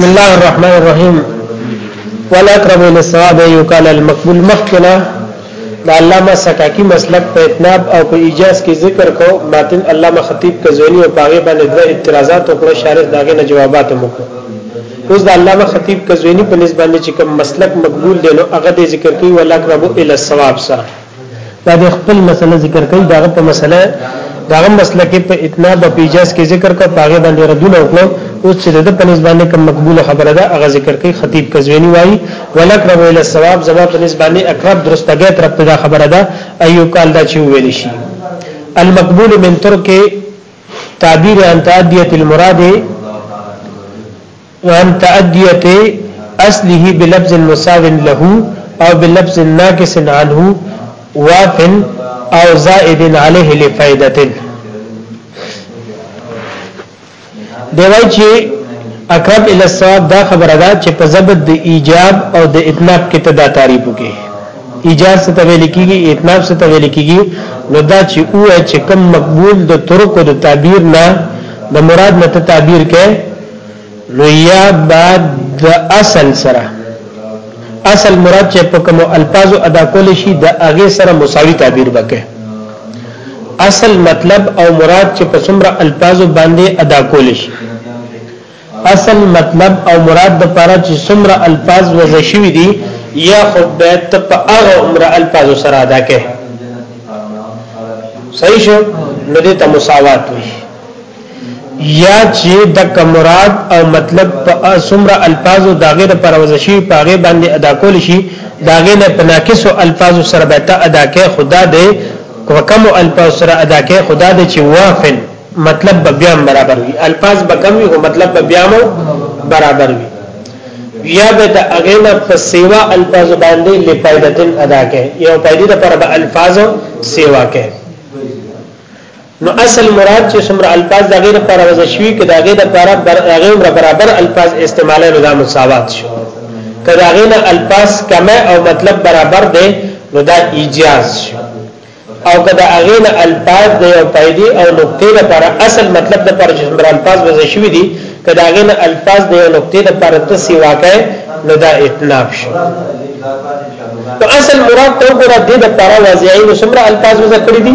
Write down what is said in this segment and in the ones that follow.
بسم الله الرحمن الرحیم والاقرب الى الصواب یو کان المقبول مخکنا دا علامه سکاکی مسلک په اتناب او په ایجاز کې ذکر کو ماتن علامه خطیب کزوینی او پاغه باندې د اعتراضات او کړه شارح داغه نه جوابات مو اوس د علامه خطیب کزوینی په نسبت باندې چې کوم مسلک مقبول دی نو هغه د ذکر کوي والاقرب الى الصواب سره دا د خپل مسله ذکر کوي دا په مسله دا غو مسله کې په اتنا په پیجاز کې ذکر کا پاغه باندې ردونه وکړو اوس چې د په نسبت باندې کوم مقبوله خبره ده هغه ذکر کوي خطیب کزوینی وایي ولک رب ال ثواب زما په نسبت باندې اقرب درستګه تر په دا خبره ده ایو کال دا چې ویل شي المقبول من ترک تعبیر ان تعدیت المراد وان تأدیت اصله بلفظ مساو له او بلفظ ناقص عنه واف او زائد علیه لفائدة دی وای چې اقرب ال الصواب دا خبره ده چې په ضبط د ایجاب او د اتناب کې تدا تعریف وکي ایجاب څه ته ویل کیږي اتناب څه ته ویل کیږي نو دا چې او چې کم مقبول د طرق او د تعبیر نه د مراد نه تعبیر کې نو یا بعد د اصل سره اصل مراد چې په کوم الفاظو ادا کول شي د هغه سره مساوي تعبیر وکړي اصل مطلب او مراد چې په څومره الفاظو باندې ادا کول شي اصل مطلب او مراد د پاره چې څومره الفاظ وضع شوي دي یا خود به ته په هغه عمر الفاظو سره ادا کړي صحیح شو نو دې ته مساوات وي یا چې د کمراد او مطلب په اسمره الفاظو داغه د پروازه شي پاغه باندې ادا کول شي داغه نه پناکسو الفاظو سره به ته ادا کې خدا دې وکم الفاظ سره ادا کې خدا دې چې وافن مطلب به بیا برابر وي الفاظ به کم وي او مطلب به بیا برابر وي یا به د اغینا په سیوا الفاظ باندې لپایدتن ادا کې یو پایدې د پر الفاظ سیوا کې نو اصل مراد چې څومره الفاظ د غیر لپاره وضع شوي کې د غیر لپاره هغه عمر برابر الفاظ استعمالي نو دا مساوات شو که د غیر الفاظ کمه او مطلب برابر دی نو دا ایجاز شو او که د غیر الفاظ د یو پیدي او نقطې لپاره اصل مطلب د پر جمر الفاظ وضع شوي دي که د هغې نه الفاظ د یو نقطې لپاره ته سوا کوې نو دا اتناف شو نو اصل مراد ته وګوره د لپاره واضحي نو څومره الفاظ وځه کړی دي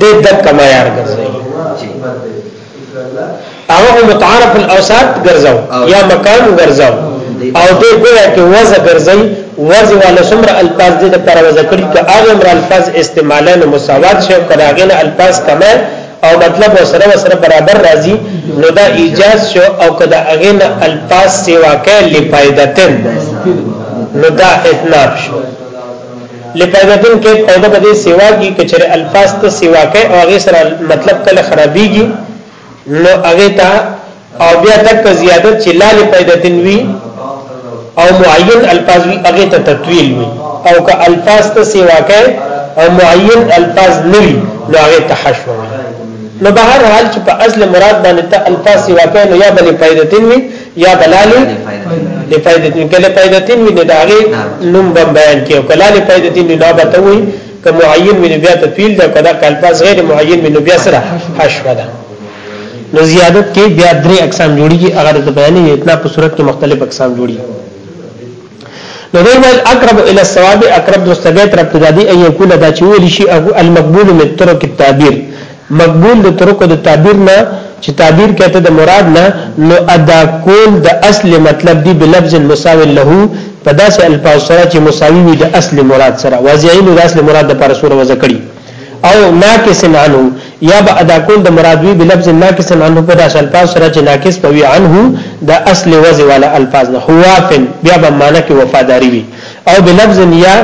د دک کما یار ګرځي هغه متعارف الاوساط ګرځاو یا مکان ګرځاو او دې ګویا کې وځه ګرځي وځه ولا څومره الفاظ دې لپاره وځه کړی که هغه مر الفاظ استعمالانه مساوات شي کړه هغه الفاظ کما او مطلب وسره وسره برابر راځي نو دا ایجاز شو او کدا هغه نه الفاظ سیوا کې لپایدتن نو دا اتناب شو لپایدتن کې پیدا بده سیوا کی کچره الفاظ ته سیوا کې او هغه سره مطلب کله خرابيږي نو هغه ته او بیا دک زیادت چې لال پیدتن وی او معین الفاظ وی هغه ته تطویل وی او که الفاظ ته سیوا کوي او معین الفاظ نه وی نو هغه ته حشو وی نو به هر حال چې په اصل مراد باندې ته الفاظ سیوا کوي نو یا بل پیدتن وی یا بلالی لفائدتین کله فائدتین وی نه داغه نوم بم بیان کیو کله لفائدتین نه به ته وی که معین وی بیا تفیل دا کدا کلفاظ غیر معین وی بیا سره حشو ده نو زیادت کې بیا درې اقسام جوړیږي هغه د بیان نه اتنا په صورت کې مختلف اقسام جوړي نو دوی ول اقرب الى الثواب اقرب دوستګه تر ابتدادي اي کول دا چې ویل شي او المقبول من طرق التعبير مقبول د طرق د تعبیر نه چې تعبیر کته د مراد نه نو ادا کول د اصل مطلب دی بلفظ مساو له په داسې الفاظ سره چې مساوي وي د اصل مراد سره واضحین د اصل مراد د پر سور وځکړي او ناقص عنه یا به ادا کول د مراد وی بلفظ ناقص عنه په داس الفاظ سره چې ناقص پوي عنه د اصل وزن والا الفاظ نه هوافن بیا به معنی کې وفاداری وي او بلفظ یا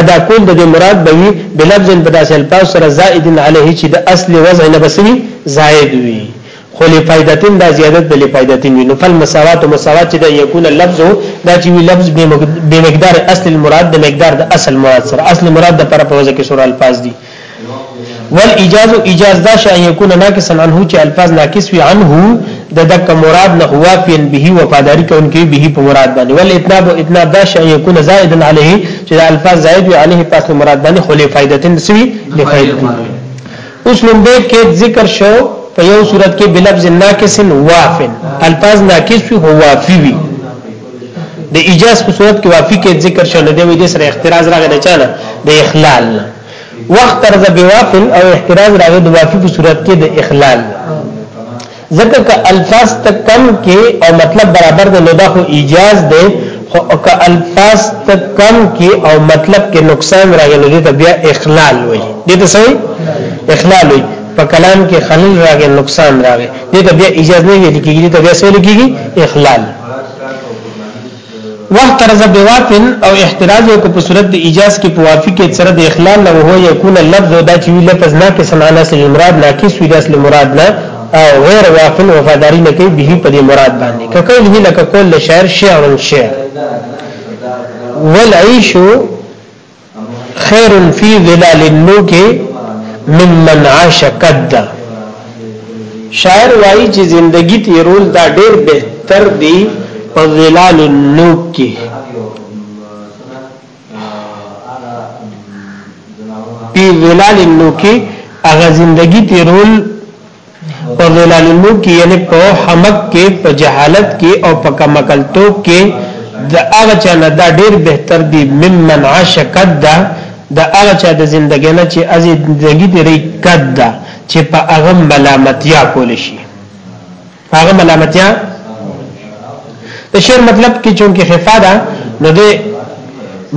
ادا کول د مراد به وي بلفظ په داسې الفاظ سره زائد علیه چې د اصل وضع نه بسوي زائد وي خو لفایدتن دا زیادت د لفایدتن وی نو فل مساوات او مساوات چې دا یکون لفظ دا چې وی لفظ به مقدار اصل المراد د مقدار د اصل مراد سره اصل مراد د پر په وځ کې سور الفاظ دي ول اجاز اجاز دا شی یکون ناقص عنه چې الفاظ ناقص وی عنه د دک مراد نه هو فین به وفاداری کون کې به په مراد باندې ول اتناب اتناب دا شی یکون زائد علیه چې الفاظ زائد وی علیه پس مراد باندې خو لفایدتن سوی لفایدتن اوس لومبی قید ذکر شو په یو صورت کې بلفظ ناقص وافن الفاظ ناقص وي هو وافي وي د ایجاز په صورت کې وافي کې ذکر شنه دی وې د سره اختراز راغی نه چانه د اخلال نه وخت تر د بوافل او احتراز راغی د وافي په صورت کې د اخلال نه ځکه که الفاظ ته کم کې او مطلب برابر دی نو دا خو ایجاز دی خو که الفاظ ته کم کې او مطلب کې نقصان راغلی نو دې ته بیا اخلال وایي دې ته څه اخلال وایي په کلام کې خلل راغی نقصان راغی دې ته بیا اجازه نه ویل کېږي دې ته بیا څه ویل کېږي اخلال وخت ترز بوافن او احتراز او په صورت د ایجاز کې پوافی کې سره د اخلال له هو یکون لفظ او دا چې وی لفظ نه کې سمانه سل مراد نه کې سوی داس مراد نه او غیر وافن وفاداری نه کوي به په دې مراد باندې ککول هی لکه کول شعر شعر شعر والعيش خیر فی ظلال النوک ممن عاش قد شاعر وایي چې زندگی تیرول دا ډیر بهتر دی په ظلال النوک کې په ظلال النوک کې هغه زندگی تیرول په ظلال النور کې یعنی په حمق کې په جهالت کې او په کمکلتوب کې د هغه چا نه دا ډیر بهتر دی ممن عاش قد دا د هغه چا د ژوندګی نه چې از زندګی دی قد دا چې په هغه ملامتیا کول شي هغه ملامتیا د شعر مطلب کې چونکه خفا ده نو د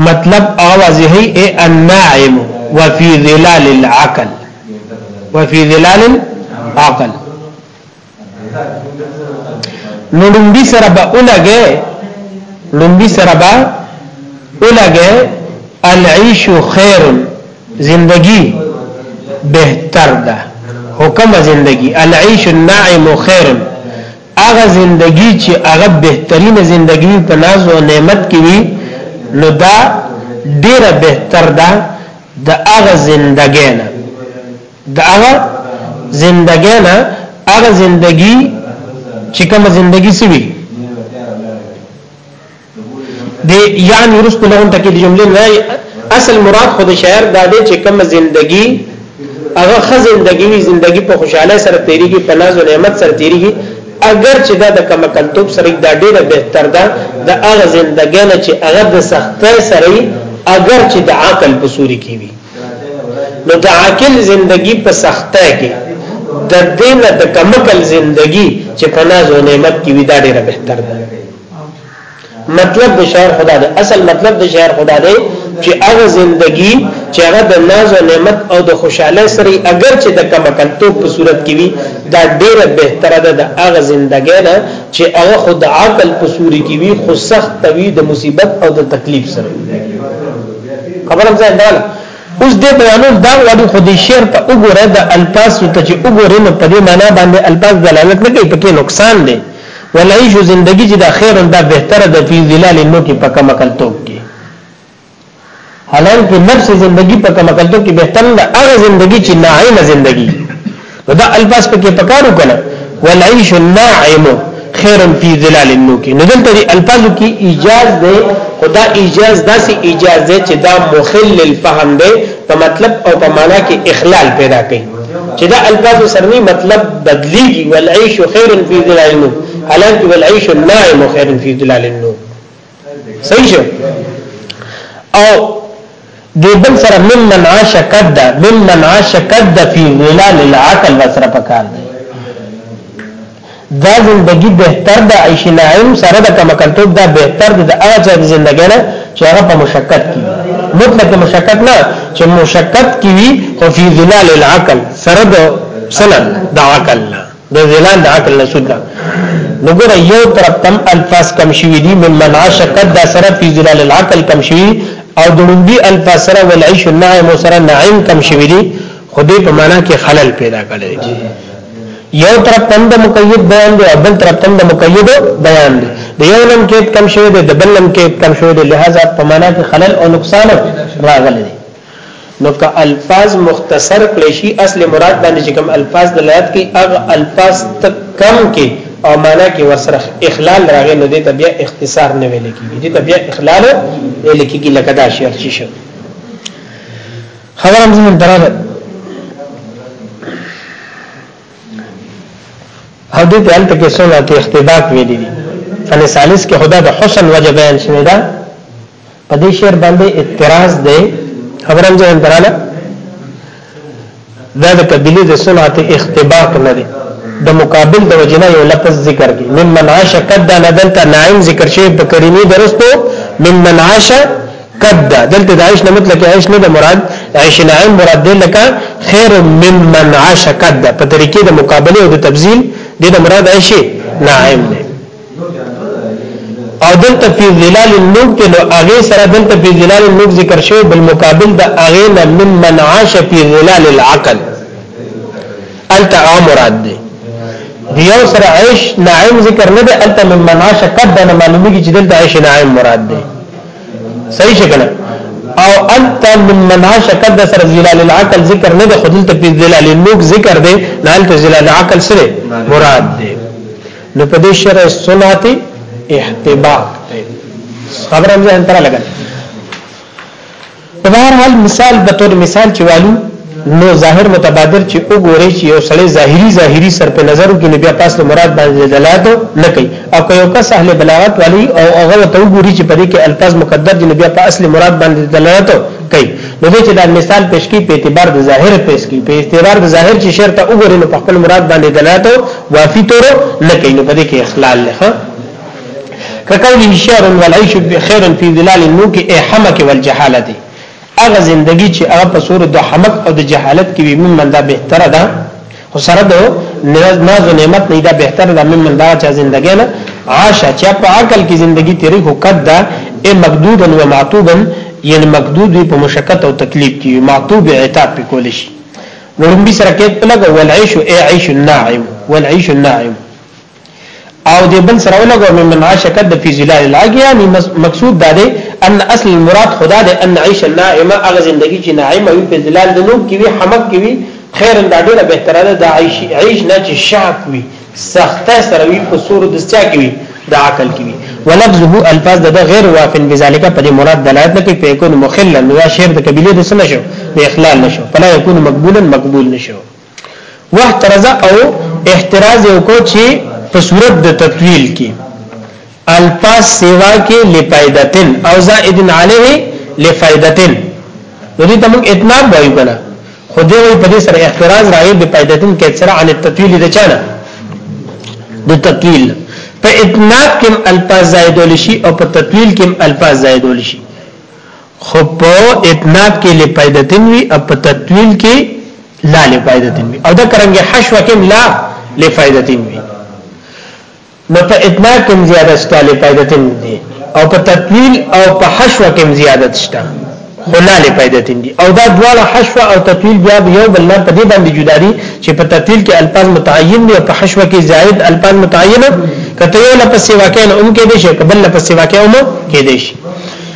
مطلب اواز هي الناعم وفي ظلال العقل وفي ظلال العقل نو لومبي سره به اولګه لومبي سره به اولګه العيش خير زندگی بهتر ده حکم زندگی العيش الناعم خير هغه زندگی چې هغه بهترینه زندگی په ناز او نعمت کې وي نو دا ډیره بهتر ده د هغه زندګی نه د هغه زندګی نه هغه زندگی چې کوم زندگی سوي د یعنی ورست لغون تکي د جملې نه اصل مراد خود شاعر دا دی چې کوم زندگی هغه خزندګی وی زندگی په خوشاله سره تیریږي په ناز او نعمت سره تیریږي اگر چې دا د کمکلتوب سره دا ډیره بهتر ده د هغه ژوندګی نه چې هغه د سختۍ سره اگر چې د عقل په سوري کې وي نو د عاقل ژوندۍ په سختۍ کې د دین د کمکل ژوندۍ چې په ناز او نعمت کې وي دا ډیره بهتر ده مطلب د شاعر خدا دی اصل مطلب د شاعر خدا دی چې هغه زندگی چې هغه د ناز او نعمت او د خوشاله سره اگر چې د کم کنتوب په صورت کې وي دا ډیره بهتره ده د هغه زندګی نه چې هغه خود عقل په صورت کې وي خو سخت توی د مصیبت او د تکلیف سره خبرم ځای ده اوس دې بیانول دا وړو خو دې شعر ته وګوره د الفاظ ته چې وګوره نو په دې معنی باندې الفاظ دلالت نه کوي پکې نقصان دی والعيش زندگی چې دا خیر دا بهتره ده فی ظلال الموت په کما کلتوب کې حالانکه نفس زندگی په کما کلتوب کې بهتره ده هغه زندگی چې ناعمه زندگی نو دا الفاظ پکې پکارو کنه والعيش الناعم خیر فی ظلال النوک نو دلته دی الفاظ کې ایجاز ده خدا ایجاز داسې ایجاز ده چې دا مخل للفهم ده په مطلب او په معنا کې اخلال پیدا کوي چې دا الفاظ سرنی مطلب بدلیږي والعيش خير في ظلال النوم حالانکه والعيش النائم خير في ظلال النوم صحیح شو او دی بل سره ممن عاش قد ممن عاش قد في ظلال العقل وسره پکار دی دا زندګي بهتر ده عيش نعيم سره د کمکلتوب دا بهتر ده د هغه چا د زندګۍ نه چې هغه په مشقت کې مطلق مشقت نه چې مشقت کې وي خو فی ظلال العقل سره د سنه د عقل نه د ظلال د عقل نه سودا نګره یو طرف تم الفاظ کم شوی دي من من عشقت دا سره فی ظلال العقل کم شوی او دړوندی الفاظ سره والعيش النعيم سره نعيم کم شوی دي خودی په معنا کې خلل پیدا کړي یو تر پند مقید بیان دی او بل تر پند مقید بیان دی د یو نم کې کم شوی دی د بل نم کې کم شوی دی لہذا په معنا کې خلل او نقصان راغلی دی نو که الفاظ مختصر کړي شي اصل مراد باندې چې کوم الفاظ دلالت کوي هغه الفاظ تک کم کې او معنا کې ورسره اخلال راغی نو دې ته بیا اختصار نه ویل کیږي دې ته بیا اخلال ویل کیږي لکه دا شعر چې شو خبرم زمون دراله او دې ته البته کې سونه ته اختباق ویلي دي فن ثالث کې خدا د حسن وجه بیان شوی دا په دې شعر باندې اعتراض دی خبرم ځه اندراله دا د قبيله د سنت اختباق نه دی د مقابل د وجنه یو لفظ ذکر کی ممن عاش قد دلته نعیم ذکر شوی په کریمی درستو ممن عاش قد دا دلته د عیش نه مطلق عیش نه د مراد عیش نعیم مراد دی لکه خیر ممن عاش قد دا په طریقې د مقابله او د تبذیل د د مراد عیش نعیم دی او دلته په ظلال النوب کې نو هغه سره دلته په ظلال النوب ذکر شوی بل مقابل د هغه نه ممن عاش په ظلال العقل الته امراد دی دیو سره عیش نعیم ذکر نه دی الته ممن عاش قد دا معلومیږي چې دلته عیش نعیم مراد دی صحیح شکل او انت من مناش کد سر ظلال العقل ذکر نه ده خودل تکلیف ظلال الموک ذکر ده نال ته ظلال عقل سره مراد ده نو په دې شرع سنتي احتباق خبرم ځان تر لګا په هر حال مثال به تور مثال چې والو نو ظاهر متبادر چې وګوري چې یو سړی ظاهری ظاهری سر په نظر کې نه بیا پاس له مراد باندې دلالت نه کوي او که یو کس اهل بلاغت والی او هغه ته وګوري چې په دې کې الفاظ مقدر دي نه بیا په اصل مراد باندې دلالت کوي نو دې چې دا مثال پیش کی په اعتبار د ظاهر پیش کی په اعتبار د ظاهر چې شرط وګوري نو په خپل مراد باندې دلالت وافي تور نه کوي نو په دې کې اخلال لخوا کقول شعر والعيش خير في ظلال النوك اي حمك والجهاله دي هغه زندگی چې هغه په سور د حمق او د جهالت کې وي ممن دا بهتره ده خو سره د ناز او نعمت نه دا بهتره ده ممن دا چې زندګی نه عاشه چې په عقل کې زندگی تیری خو قد ده ای مقدودا و معتوبا یعنی مقدود وي په مشقت او تکلیف کې معتوب عتاب په کول شي نورم به سره کې لګ ول عيش اي عيش الناعم ول عيش الناعم او دې بل سره ولګو ممن عاش قد فی ظلال العاج یعنی مقصود دا دی ان اصل المراد خدا دې ان عيش الناعمه هغه زندگی چې ناعمه وي په ظلال د نوب کې وي حمق کې وي خیر دا ډیره بهتره ده د عيش عيش نه چې شاک وي سخته سره وي په سور د سچا کې وي د عقل کې وي ولفظه الفاظ د غیر وافن بذالک په دې مراد دلالت نه کوي په کون مخلا نو شعر د قبيله د سنشو د اخلال نشو فلا يكون مقبولا مقبول نشو واحترز او احتراز یو کو چې په صورت د تطویل کې الفاظ سیوا کې لفائدتن او زائد علیه لفائدتن نو دې ته موږ اتناب وایو کنه خو دې وی په دې سره احتراز راغی به فائدتن کې سره عن التطویل د چانه د تطویل په اتناب کې الفاظ زائد ولشي او په تطویل کې الفاظ زائد ولشي خو په اطناب کې لپیدتن وی او په تطویل کې لا لپیدتن وی او دا کرنګ حشو کې لا لپیدتن وی نو په اطناب کې زیاده شته لپیدتن دي او په تطویل او په حشو کې زیادت شته خو لا لپیدتن دي او دا دواړه حشو او تطویل بیا یو بل نه په دې باندې جدا دي چې په تطویل کې الفاظ متعین دي او په حشو کې زائد الفاظ متعینه کته یو لپس واقع نه هم کې دي شي قبل لپس واقع هم کې دي شي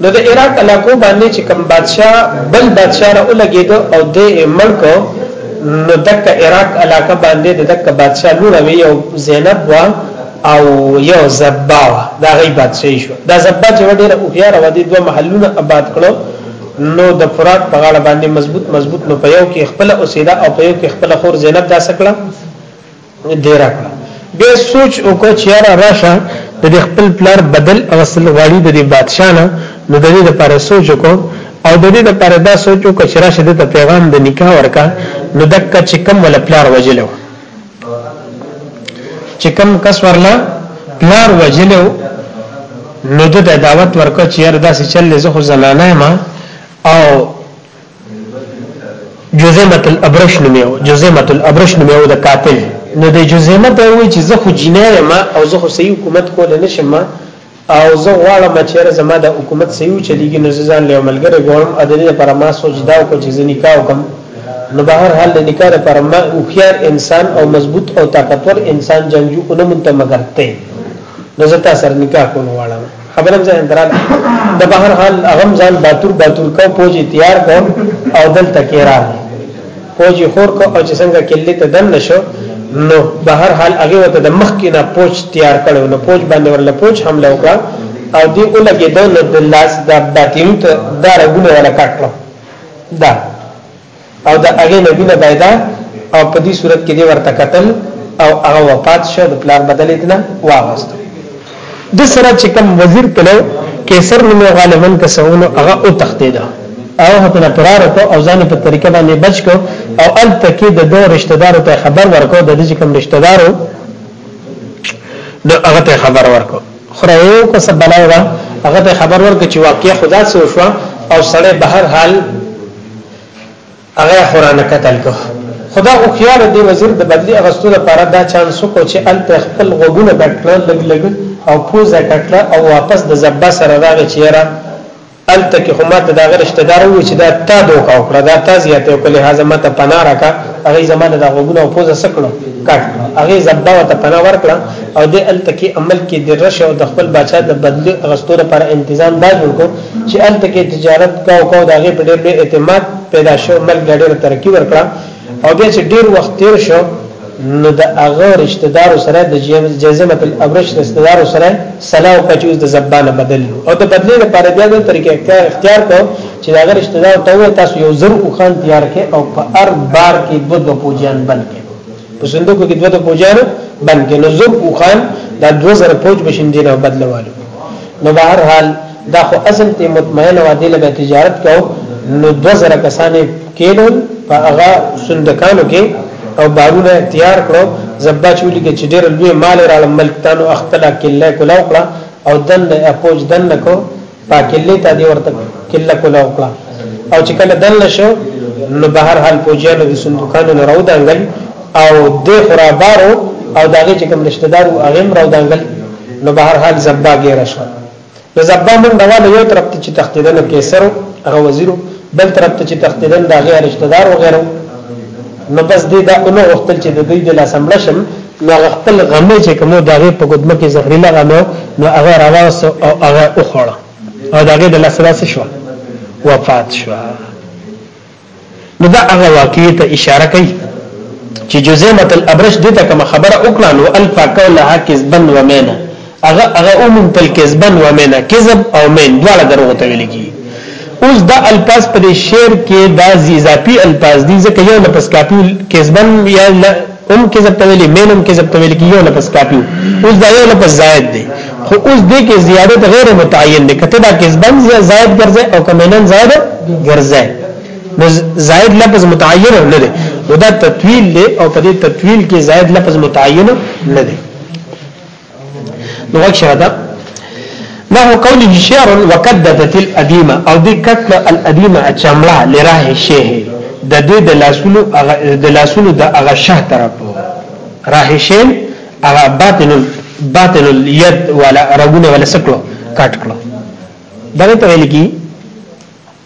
نو د عراق علاقو باندې چې کوم بادشاه بل بادشاه را ولګید او د ملک نو دک عراق علاقه باندې د دک بادشاه لور وی او زینب وا او یو زبا دا غي بادشاہ شو دا زبا چې ډېر او خيار و دي دوه محلونه آباد کړو نو د فرات په غاړه باندې مضبوط مضبوط نو په یو کې خپل اوسیدا او په یو کې خپل خور زینب دا سکړه دیره کړه بیا سوچ وکړه چې یاره راشه د خپل پلار بدل اغسل غواړي د دې بادشاه نه نو د دې لپاره سوچ وکړه او د دې لپاره دا سوچ وکړه چې راشه د پیغام د نکاح ورکا نو دکا چې کم ول پلار وجلو چې کم کس ورلا پلار وجلو نو د دعوت ورکړه چې یاره داسې چل زه خو زنانه ما او جزیمت الابرش نومیو جزیمت الابرش نومیو د قاتل نو د جزیمت دا وی چې زه خو جنای ما او زه خو صحیح حکومت کول نه شم او زه غواړم چې زما د حکومت صحیح چلیږي نو ځان له عملګر غواړم ا دې پر ما سوچ دا کو چې زه نکاح وکم نو به هر حال د نکاح پر ما او خيار انسان او مضبوط او طاقتور انسان جنگجو اونم ته مګرته نو زه تاسو نکاح کول غواړم خبرم ځان درال د بهر حال اغم ځان باتور باتور کو پوجي تیار کو او دل تکیرا پوجي خور کو او چې څنګه کلی ته دن نشو نو بهر حال هغه وته د مخ کې نه پوج تیار کړو نو پوج باندې ورله پوج حمله وکړه او دی اولګې د لاس د باتیم ته دارګونه ولا کټلو دا او د هغه نبی نه پیدا او په دې صورت کې دی ورته قتل او هغه وفات شو د پلار بدل دینه واغست د سره چې کوم وزیر تلو کیسر نو غالبا کسونه هغه او تختیدا او هتنه فرار کو او ځان په طریقه باندې بچ کو او ال تکي د دوه رشتہ دارو ته خبر ورکو د دې کوم رشتہ دارو نو هغه ته خبر ورکو خره یو کو سب بلای هغه ته خبر ورکو چې واقعیا خدا سره شو او سړی بهر حال هغه قران قتل کو خدا او خيار دی وزیر د بدلی اغستو لپاره دا چانس کو چې ال په خپل غوګونه بټل لګ لګ او پوزه کټله او واپس د زبا سره راغی چیرې ال تک همات دا غیر رشتہ دار وو چې دا تا دوکا وکړه دا تا زیاته او کله هاذا مت پنا راکا هغه زمانه د غوګونه او پوزه سکړو کټ هغه زبا وت پنا ورکړه او د ال تک عمل کې د رش او د خپل بچا د بدلی اغستو لپاره تنظیم دا جوړ کو چې الته کې تجارت کاو کاو دا غي په ډېر به اعتماد پیدا شو ملک ډېر ترقی ورکړه او بیا چې ډېر وخت تیر شو نو د هغه رشتہ دار سره د جزمه الابرش رشتہ دار سره سلام کچوز د زبانه بدل او د بدلې لپاره بیا د طریقې اختیار کو چې دا غیر رشتہ دار ته تاسو یو زر او خان تیار کې او په ار بار کې دو دو پوجان بلکې په صندوق کې دوه د پوجانو بند کې نو زر اوخان دا 2000 پوج بشین دینه بدلوالو نو به هر حال دا خو اصل ته مطمئن و دي لګه تجارت کو نو 2000 کسانې کېدل په هغه صندوقانو کې او بارونه اختیار کړو زبا چولی کې چې ډېر لوی مال را ملک تانو اختلا کې لای کولاو کړه او دن اپوج دن کو په کله ته دی ورته کله کولا وکړه او چې کله دل شو نو بهر حال پوجانو د صندوقانو نه راو دانګل او د خرابارو او داغه چې کوم رشتہ دار او غیم راو دانګل نو بهر حال زبا ګیر شو نو زبا مون ډول یو طرف ته چې تختیدل کیسر هغه وزیرو بل طرف ته چې تختیدل داغه رشتہ دار او غیرو نو بس دې دا اونو وختل چې د دوی د لاسمړشم نو هغه خپل غمه چې کومو داغه په قدمه کې زهريله غمه نو هغه راواس او هغه اوخړه او داغه د لاسه شو وفات شو نو دا هغه واقعي ته اشاره کوي چې جزیمه الابرش دته کوم خبره وکړه نو الفا قولها کذبا ومینا هغه هغه اومن تل کذبن و مینا کذب او مین دواړه دروغ ته ویل کی اوس دا الفاظ په شعر کې دا اضافي الفاظ دي ځکه یو لفظ کاپی کذبن یا ام کذب ته ویل مینم کذب ته ویل کی یو لفظ کاپی اوس دا یو لفظ زائد دی خو اوس دې کې زیادت غیر متعین دی کته دا کذبن زائد ګرځي او کمنن زائد ګرځي نو زائد لفظ متعین نه دی نو دا تطویل دی او په دې تطویل کې زائد لفظ متعین نه دی نو اکشره ده نه قوله شعر وکددت الادیمه او دې کتل الادیمه چمړه لراه شیه د دې د لاسونو د لاسونو د هغه شه طرف راه شین هغه باطن باطن الید ولا رغونه ولا سکلو کټ کړو دغه ته ویل کی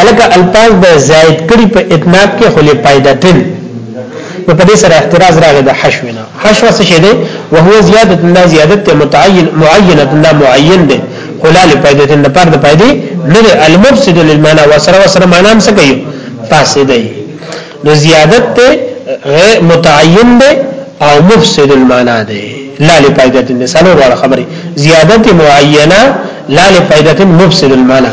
الکه الفاظ د زائد کړي په اطناب کې خلې پایدتن نو په دې سره اعتراض راغی د حشو نه حشو څه شي دی وهو زیادت نه زیادت ته متعین معینه نه معین دی خلال پایدتن د پر د پایدې نه دی المفسد للمعنى وسره وسره معنا هم څه کوي فاسد دی نو زیادت ته غیر متعین دی او مفسد المعنى دی لا لپایدتن سره وړه خبره زیادت معینه لا لپایدتن مفسد المعنى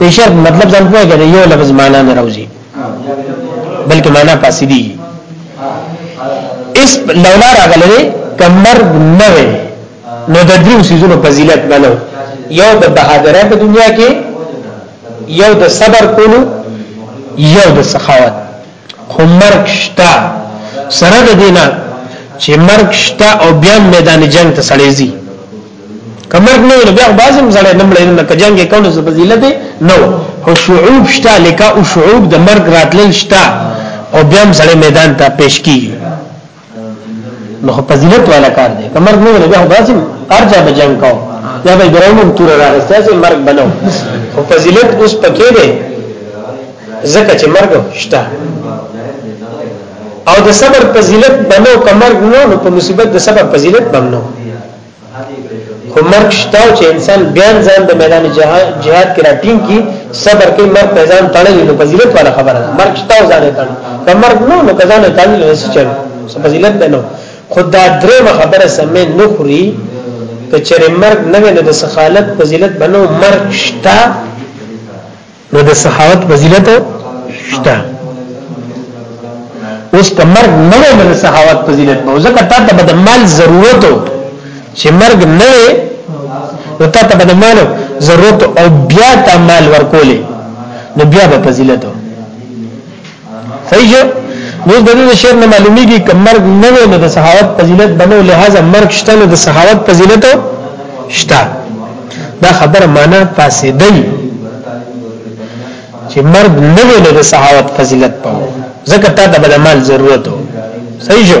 بشر مطلب ځان پوهه کړي یو لفظ معنا نه راوځي بلکې معنا فاسدي اس لولا راغله کمر نه وي نو د دریو سيزونو فضیلت بلو یو د بهادرۍ په دنیا کې یو د صبر کولو یو د سخاوت خو مرګ شته سره د دینه چې مرګ شته او بیا میدان جنگ ته سړی زی کمرګ نه نو بیا بازم سړی نه مړی نه کجنګ کول څه فضیلت نه او شعوب شته لکه او شعوب د مرګ راتلل شته او بیا سړی میدان ته پیش کیږي نو فضیلت والا کار دی کمر نو نه به باسم ارجا به جنگ کو یا به ګرامم تور راغسته چې مرګ بنو او فضیلت اوس پکې دی زکه چې مرګ شته او د صبر فضیلت بنو کمر نو نو په مصیبت د صبر فضیلت بنو خو مرګ شته چې انسان بیا ځان د میدان جهاد کې راټینګ کی صبر کې مرګ په ځان تړلی نو فضیلت والا خبره ده مرګ شته ځان تړلی که مرګ نو نو ځان تړلی نو څه چل فضیلت ده نو خدا درې خبره سمې نه خوري که چېرې مرګ نه وي نو د سخالت فضیلت بنو مرګ شته نو د سخاوت فضیلت شته اوس که مرګ نه وي نو د سخاوت فضیلت به ځکه تا ته به د مال ضرورت چې مرګ نه وي نو تا ته به د مال ضرورت او بیا ته مال ورکولې نو بیا به فضیلت صحیح شو نو د دې شعر نه معلومیږي چې مرګ نه وي نو د صحاوت فضیلت بنو لہذا مرګ شته نو د صحاوت فضیلت شته دا خبره معنا فاسده دی چې مرګ نه وي نو د صحاوت فضیلت پاو ځکه تا ته به مال ضرورت صحیح شو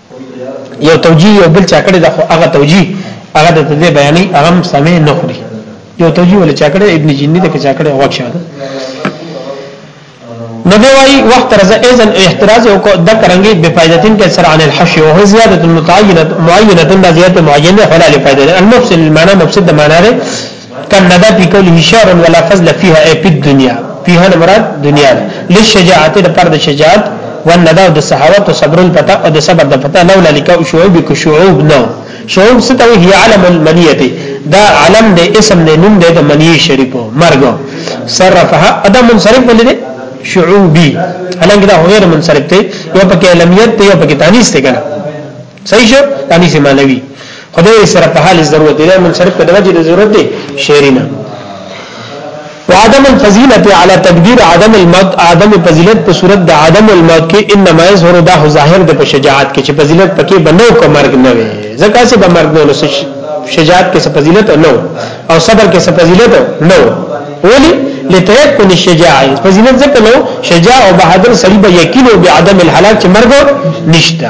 یو توجیه یو بل چا کړی دا خو هغه توجیه هغه د دې بیانې هغه سمې نه خوري یو توجیه ول چا کړی ابن جنی د چا کړی غوښ شو نو دی وای وخت رضا اذن احتراز او د کرنګي بے فائدتين کې سر عن الحش او هو زیاده متعینه معینه د زیاده معینه حلال فائدې المفسد المعنى مفسد معنا کنددا په قوله شعر ولا فضل فيها اي په دنیا فيها مراد دنیا للشجاعت د پر د شجاعت والنداء د صحاوت صبر الفتى او د صبر د فتى لولا لك شعوب كشعوب نو شعوب ستو هي علم المنيه دا علم د اسم د نوم د منی شریکو مرګ صرفها ادا منصرف ولې شعوبي الانګه دا غیر منصرف ته یو پکې علمیت ته یو پکې تانیث ته کنه صحیح شو تانیث معنوي خدای سره په حال ضرورت دی منصرف په وجه د ضرورت دی شعرینا وعدم الفضیلت علی تقدیر عدم الموت عدم فضیلت په صورت د عدم الموت کې انما یظهر دا ظاهر د په شجاعت کې چې فضیلت پکې بنو کو مرګ نه وي ځکه چې به مرګ نه لسش شجاعت کې فضیلت نه او صبر کې فضیلت نه ولی لتيكن الشجاعه فضیلت ځکه نو شجاع او بهادر سړي به یقین او بعدم الهلاک چې مرګ نشته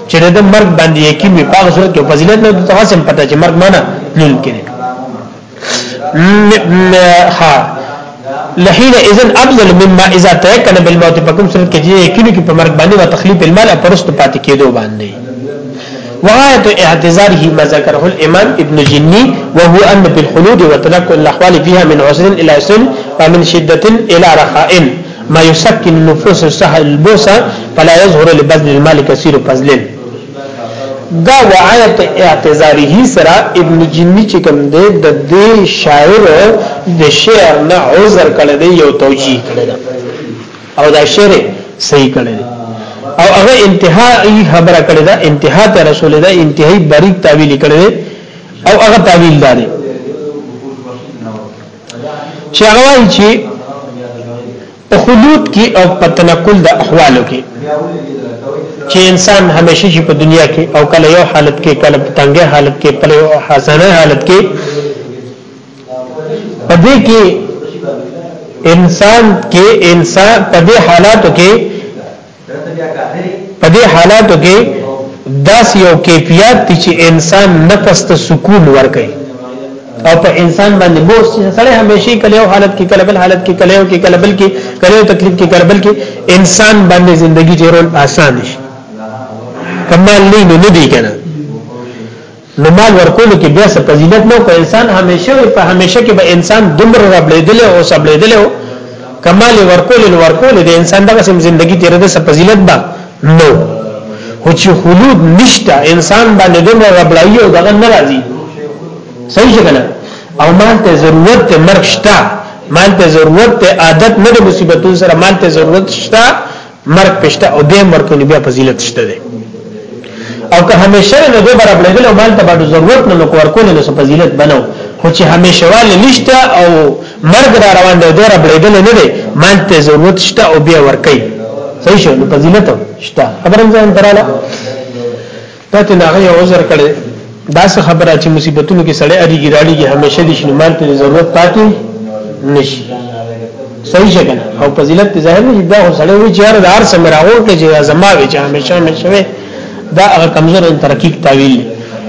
چې د مرګ باندې یقین وي په صورت کې فضیلت نه د تقاسم پته چې مرګ معنا نل کړي ها لحين اذن افضل مما اذا تيقن بالموت فكم صورت کې چې یقین کې په مرګ باندې او تخلیف المال پرست پاتې کېدو باندې وغایت اعتذار هی ما ذکره الامام ابن جنی وهو ان بالخلود وترك الاحوال فيها من عسر الى عسر ومن شدة الى رخاء ما يسكن النفوس السهل البوسه فلا يظهر لبذل المال كثير فضل دا وعایت اعتذاره سره ابن جنی چې کوم دی د دې شاعر د شعر نه عذر کړی دی یو توجیه کړی دی او دا شعر صحیح کړی دی او هغه انتهایی خبره کړی دا انتها ته رسول دا انتهایی باریک تعویل کړی او هغه تعویل داري چې هغه وایي چې په خلود کې او په تنقل د احوالو کې چې انسان همیشه شي په دنیا کې او کله یو حالت کې کله په تنګه حالت کې په یو حسنه حالت کې په دې کې انسان کې انسان په دې حالاتو کې په دې حالاتو کې داس یو کیفیت دي چې انسان نفس ته سکون ورکړي او په انسان باندې بوج سره همیشي کله یو حالت کې کله بل حالت کې کله یو کې کله بل کې کله یو تکلیف کې کله بل کې انسان باندې ژوندۍ جوړول آسان شي کمال نه نه دی کنه نو مال ورکولو کې بیا څه فضیلت نه په انسان همیشه وي په همیشه کې به انسان دومره ربلېدل او سبلېدل او کمال ورکول نو ورکول د انسان دغه سم ژوندۍ تیر د څه فضیلت به نو خو چې خلود نشته انسان باندې دومره ربلایي او دغه ناراضي صحیح څنګه او مال ته ضرورت ته مرګ شته مال ته ضرورت ته عادت نه د مصیبتونو سره مال ته ضرورت شته مرګ پښته او به مرګ نه بیا فضیلت شته دی او که همیشه نه به برابر لګل او مال ته باندې ضرورت نه کو ورکول نو فضیلت بنو خو چې همیشه وال نشته او مرګ را روان دی ډیر بلګل نه دی مال ته ضرورت شته او بیا ورکي صحیح شو نو فضیلت شته خبرم ځان تراله تا ته ناغه یو عذر کړي دا څه خبره چې مصیبتونو کې سړی اړیږي راړيږي همیشه د شنو مال په ضرورت پاتې نشي صحیح څنګه او فضیلت ته ظاهر نه دا سړی وی چې یار دار سم راغور کې چې زما وی چې همیشه همیشه وی دا هغه کمزور ان ترکیب تعویل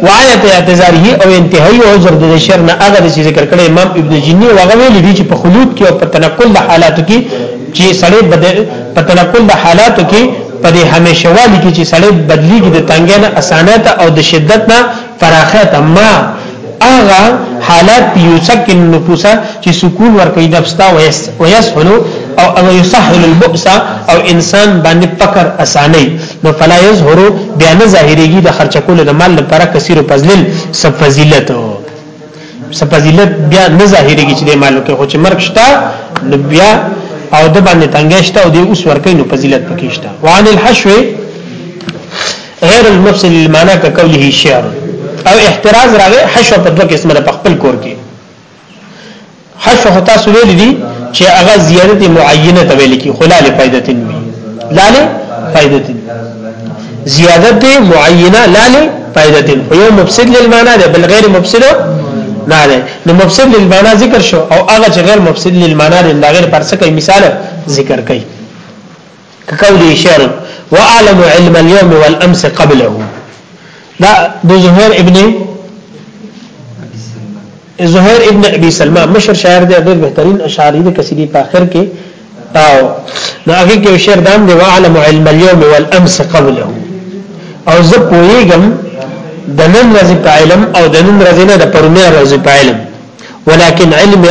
وایت اعتذار هی او انتهایی عذر د شر نه هغه چې ذکر کړي امام ابن جنی وغویل دي چې په خلود کې او په تنقل د حالاتو کې چې سړی بدل په تنقل د حالاتو کې په دې همیشه والی کې چې سړی بدلیږي د تنګې نه اسانه ته او د شدت نه فراخه ته ما اغه حالات یوسک النفوس چې سکون ورکوي نفستا ويسهل او او يسهل البؤس او انسان باندې فقر اساني نو فلا يظهر بیا نه ظاهريږي د خرچ کول د مال لپاره کثیر فضل سب فضیلت څه فضیلت بیا نه ظاهرېږي چې د مالو کې خو چې مرګ شته نو بیا او د باندې تنګشته او د اوس ورکې نو فضیلت پکې شته وعن الحشو غیر المفسد للمعنى كقوله شعر او احتراز راغی حشو په دوه قسمه په خپل کور کې حشو خو تاسو ویل دي چې هغه زیارت معینه ته ویل کی خلال فائدتن وی لال فائدتن زیادت معینه لال فائدتن خو یو مفسد للمعنى ده بل غیر مفسد نه ده نو مفسد للمعنى ذکر شو او هغه چې غیر مفسد للمعنى ده دا غیر پر څه کوي مثال ذکر کوي كقوله شعر وأعلم علم اليوم والأمس قبله دا د زهير ابن زهير ابن ابي سلمى مشر شاعر دی ډېر بهترین اشعار دي کسيدي په اخر کې او نو هغه کې شعر دام دی وعلم علم اليوم والامس قبله او زه پوېږم د نن ورځې په علم او د نن ورځې نه د پرونی ورځې په علم ولكن علم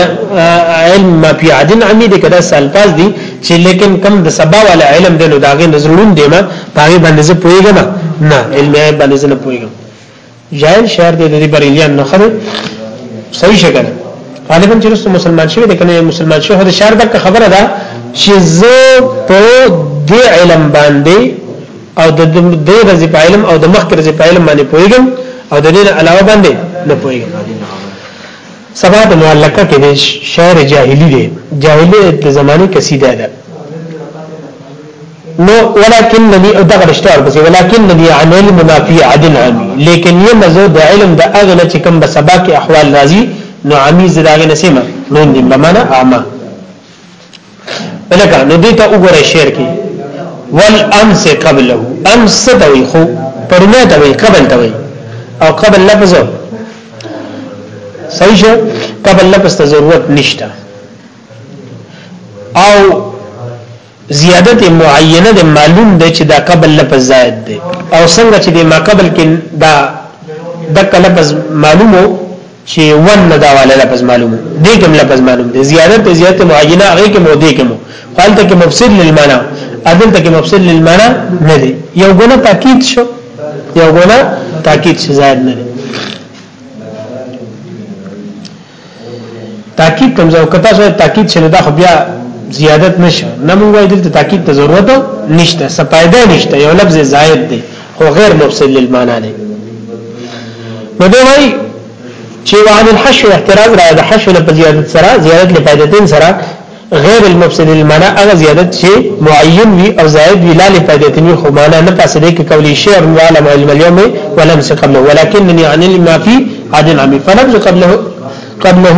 علم ما في عدن عمي دي کدا سالفاز دي چې لیکن کم د سبا والا علم دنو داغه نظرون دی ما پاغي باندې زه پويګم نه علم غیب باندې زه نه پويګم جاهل شهر دې د بریلیان نه خره صحیح شګل غالبا چې رسو مسلمان شوی دی کنه مسلمان شوی هدا شهر دغه خبره ده چې زه په دې علم باندې او د دې رضی په علم او د مخکې رضی په علم باندې پويګم او د دې علاوه باندې نه پويګم سبا د معلقه کې د شعر جاهلی دی جاهلی د زمانه قصیده ده نو ولكن ندي او دغه اشتهار بس ولكن ندي عن علم ما في عدل عامي لیکن یې مزه د علم د اغنه چې کوم به سبا کې احوال راځي نو عامي زداغه نسمه نو دې بمانه عامه بلکه نو دې ته وګوره شعر کې والامس قبله امس دوي خو پرونه دوي قبل دوي او قبل لفظ صحیح شه قبل لفظ ته ضرورت نشته او زیادت معینه د معلوم دی چې دا قبل لفظ زائد دی او څنګه چې د ما قبل کې دا د لفظ معلومو چې ون نه دا والا لفظ معلوم دی کوم لفظ معلوم دی زیادت زیادت معینه هغه کې مو دی کوم قالته کې مفسر للمعنى عدل ته کې مفسر للمعنى نه دی یو ګونه تاکید شو یو ګونه تاکید شو زائد نه دی تاکید کوم ځو کته سره تاکید شنه دا خو بیا زیادت نشه نه مونږ دلته تاکید ته ضرورت نشته سپایده نشته یو لفظ زائد دی خو غیر مفسد للمانا دی نو دی وای چې وعن الحشو احتراز را د حشو نه په زیادت سره زیادت له فائدتين سره غیر المفسد للمانا هغه زیادت چې معین وي او زائد وی لاله فائدتين وي خو معنا نه پاسې دی کې قولی شعر وعلم علم اليوم ولم قبله ولكنني عن ما في عدن عمي فلم قبله قبله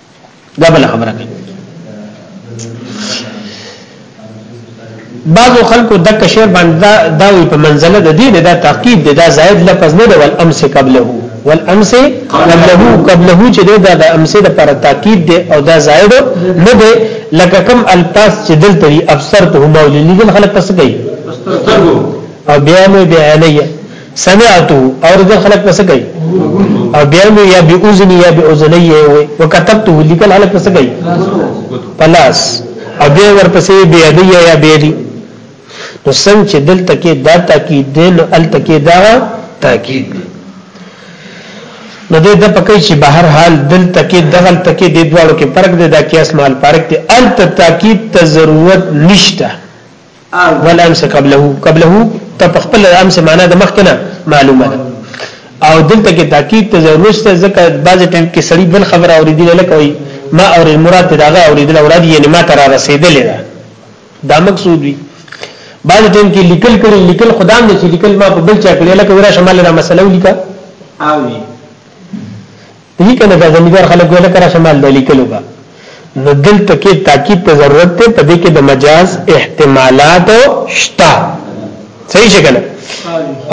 دا بل خبره کوي بعضو خلکو د کشر باندې دا وی په منزله د دین دا تعقیب دی دا زائد لفظ نه دی ول امس قبله ول امس قبله قبله چې دا د امس د پر تعقیب دی او دا زائد نه دی لکه کم الفاظ چې دلته افسرته موللی دل خلک پس گئی او بیا مې بیانیه سمعتو اور د خلق پس کوي او بیا مې یا بی اذنی یا بی اذنی وي وکتبته لیکل خلق پس کوي پلاس او بیا ورپسې بی ادی یا بی ادی نو څنګه چې دلته کې دا تاکید دی نو الته کې دا تاکید دی نو دې د پکې چې بهر حال دل تکي دغل تکي د دوالو کې فرق دی دا قیاس مال فرق دی ال تاکید ته ضرورت نشته ولا امس قبله قبله ته په خپل امس معنا د مخکنه معلومه ده او دلته کې تاکید ته ضرورت ده ځکه بعض ټیم کې سړی بل خبره اوریدل نه کوي ما اور مراد داغه اوریدل اوراد یې ما تر رسیدل ده دا مقصود وي بعض ټیم کې لیکل کړي لیکل خدام نه چې لیکل ما په بل چا کړي لکه ورا شمال را مسله ولیکا او لیکه نه کا زمیدار خلک ویل کرا شمال د لیکلو کا نو دلته کې تاکید ته ضرورت ته پدې کې د مجاز احتمالات شتا صحیح شګل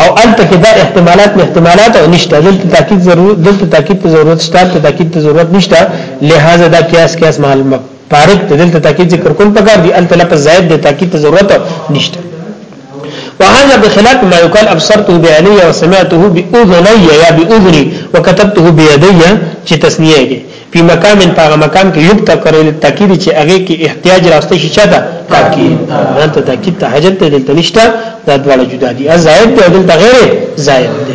او الته کې دا احتمالات نه احتمالات او نشته دلته تاکید ضرورت دلته تاکید ته ضرورت شته ته تاکید ته ضرورت نشته لہذا دا قیاس قیاس محل مفارق دلته تاکید ذکر کول پکار دی الته لپس زائد د تاکید ته ضرورت نشته وهذا بخلاف ما يقال ابصرته بعيني وسمعته باذني يا باذني وكتبته بيدي چې تسنیه کې په مقام په هغه مقام کې یو تکرر تاکید چې هغه کې احتیاج راستي شي چاته تاکید انت تاکید ته حاجت ته دلته نشته دا ډول جدا دي زائد دی دلته غیر زائد دی